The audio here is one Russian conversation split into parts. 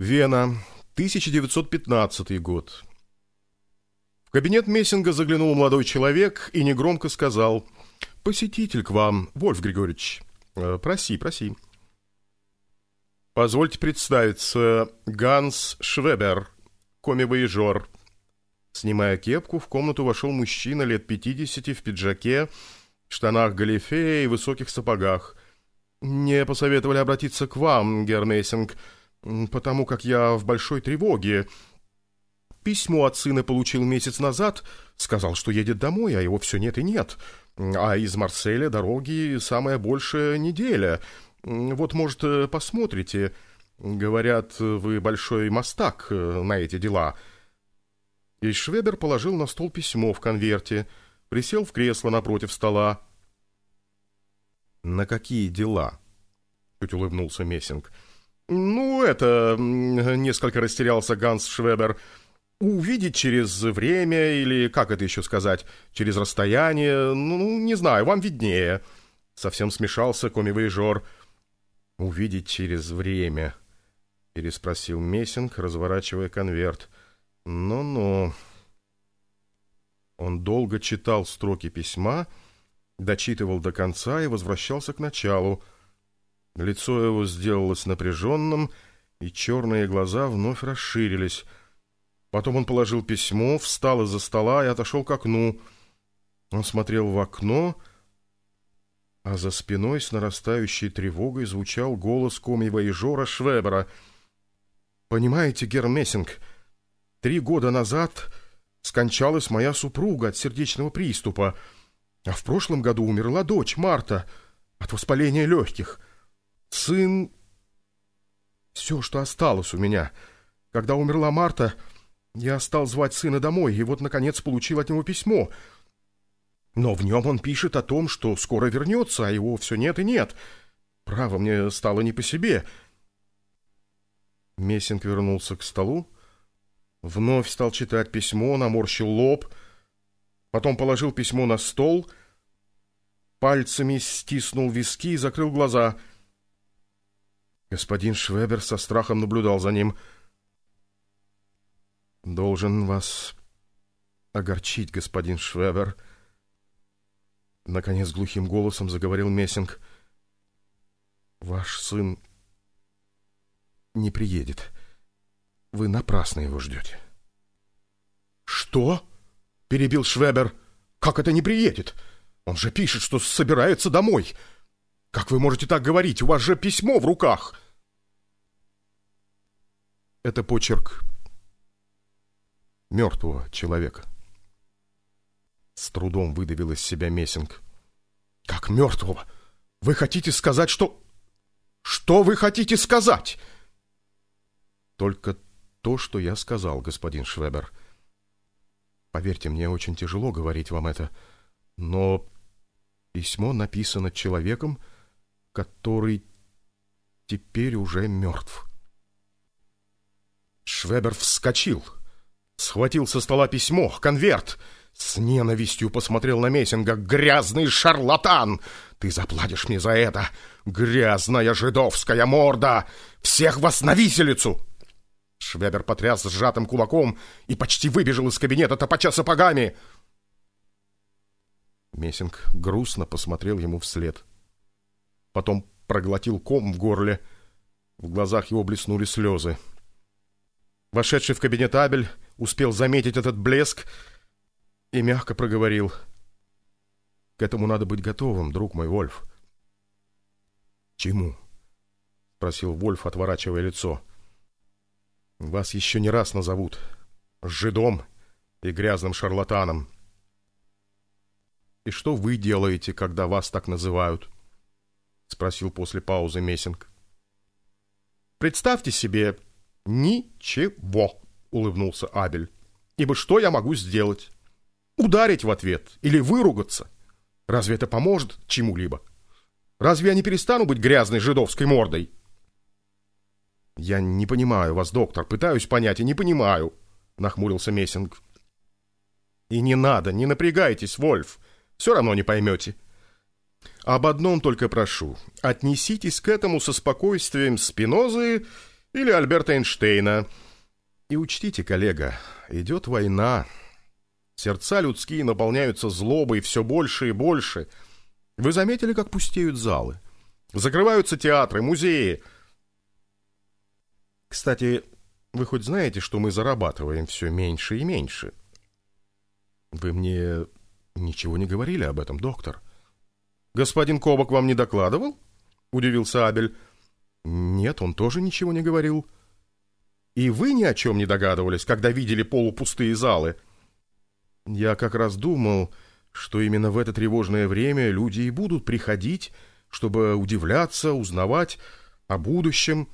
Вена, 1915 год. В кабинет Мессинга заглянул молодой человек и негромко сказал «Посетитель к вам, Вольф Григорьевич. Э, проси, проси». «Позвольте представиться, Ганс Швебер, коми-воежор». Снимая кепку, в комнату вошел мужчина лет пятидесяти в пиджаке, штанах галифе и высоких сапогах. «Мне посоветовали обратиться к вам, герр Мессинг, потому как я в большой тревоге. Письмо от сына получил месяц назад, сказал, что едет домой, а его все нет и нет. А из Марселя дороги самая большая неделя. Вот, может, посмотрите. Говорят, вы большой мастак э, на эти дела». И Швебер положил на стол письмо в конверте, присел в кресло напротив стола. «На какие дела?» — чуть улыбнулся Мессинг. «Ну, это...» — несколько растерялся Ганс Швебер. «Увидеть через время или, как это еще сказать, через расстояние, ну, не знаю, вам виднее». Совсем смешался коми-воежор. «Увидеть через время», — переспросил Мессинг, разворачивая конверт. «Ну-ну». Он долго читал строки письма, дочитывал до конца и возвращался к началу. Лицо его сделалось напряженным, и черные глаза вновь расширились. Потом он положил письмо, встал из-за стола и отошел к окну. Он смотрел в окно, а за спиной с нарастающей тревогой звучал голос коми-воежора Швебера. «Понимаете, Гермессинг, три года назад скончалась моя супруга от сердечного приступа, а в прошлом году умерла дочь Марта от воспаления легких. Сын — все, что осталось у меня. Когда умерла Марта, я стал звать сына домой, и вот, наконец, получил от него письмо. Но в нем он пишет о том, что скоро вернется, а его все нет и нет. Право, мне стало не по себе. Мессинг вернулся к столу, Вновь стал читать письмо, наморщил лоб, потом положил письмо на стол, пальцами стиснул виски и закрыл глаза. Господин Швебер со страхом наблюдал за ним. «Должен вас огорчить, господин Швебер», — наконец глухим голосом заговорил Мессинг. «Ваш сын не приедет». Вы напрасно его ждете. «Что?» — перебил Швебер. «Как это не приедет? Он же пишет, что собирается домой. Как вы можете так говорить? У вас же письмо в руках!» Это почерк мертвого человека. С трудом выдавил из себя Мессинг. «Как мертвого? Вы хотите сказать, что...» «Что вы хотите сказать?» «Только то, что я сказал, господин Швебер. Поверьте, мне очень тяжело говорить вам это, но письмо написано человеком, который теперь уже мертв. Швебер вскочил, схватил со стола письмо, конверт, с ненавистью посмотрел на Мессинга. «Грязный шарлатан! Ты заплатишь мне за это! Грязная жидовская морда! Всех вас на виселицу!» Швебер потряс сжатым кулаком и почти выбежал из кабинета, топача сапогами. Мессинг грустно посмотрел ему вслед. Потом проглотил ком в горле. В глазах его блеснули слезы. Вошедший в кабинет Абель успел заметить этот блеск и мягко проговорил. «К этому надо быть готовым, друг мой Вольф». «Чему?» — спросил Вольф, отворачивая лицо. Вас еще не раз назовут жидом и грязным шарлатаном. И что вы делаете, когда вас так называют? Спросил после паузы Мессинг. Представьте себе, ничего, улыбнулся Абель. Ибо что я могу сделать? Ударить в ответ или выругаться? Разве это поможет чему-либо? Разве я не перестану быть грязной жидовской мордой? «Я не понимаю вас, доктор. Пытаюсь понять и не понимаю», — нахмурился Мессинг. «И не надо, не напрягайтесь, Вольф. Все равно не поймете. Об одном только прошу. Отнеситесь к этому со спокойствием Спинозы или Альберта Эйнштейна. И учтите, коллега, идет война. Сердца людские наполняются злобой все больше и больше. Вы заметили, как пустеют залы? Закрываются театры, музеи. Кстати, вы хоть знаете, что мы зарабатываем все меньше и меньше? Вы мне ничего не говорили об этом, доктор. Господин Кобок вам не докладывал? Удивился Абель. Нет, он тоже ничего не говорил. И вы ни о чем не догадывались, когда видели полупустые залы? Я как раз думал, что именно в это тревожное время люди и будут приходить, чтобы удивляться, узнавать о будущем.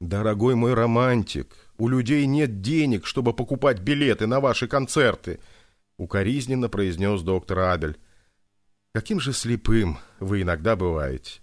Дорогой мой романтик, у людей нет денег, чтобы покупать билеты на ваши концерты, укоризненно произнес доктор Абель. Каким же слепым вы иногда бываете.